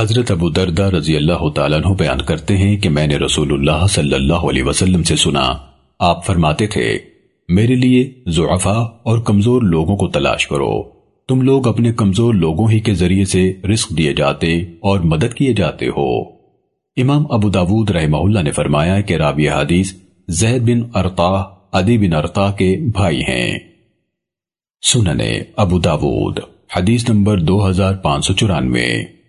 حضرت ابو دردہ رضی اللہ تعالیٰ عنہ بیان کرتے ہیں کہ میں نے رسول اللہ صلی اللہ علیہ وسلم سے سنا۔ آپ فرماتے تھے، میرے لیے زعفا اور کمزور لوگوں کو تلاش کرو۔ تم لوگ اپنے کمزور لوگوں ہی کے ذریعے سے رزق دیے جاتے اور مدد کیے جاتے ہو۔ امام ابو داود رحمہ اللہ نے فرمایا کہ رابی حدیث زید بن ارطا عدی بن ارطا کے بھائی ہیں۔ سننے ابو داود، حدیث نمبر دو ہزار پانچ سو چورانوے۔